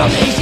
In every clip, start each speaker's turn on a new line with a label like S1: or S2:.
S1: dummies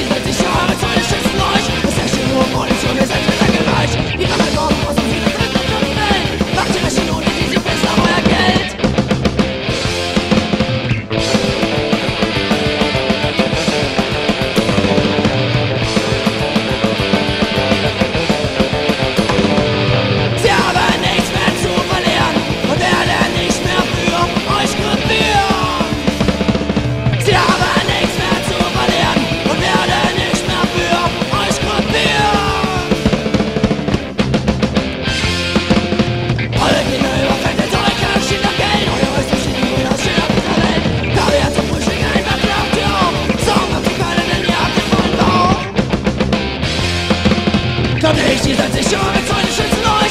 S1: I ich die setze ich ab mit seinen Schützen ein.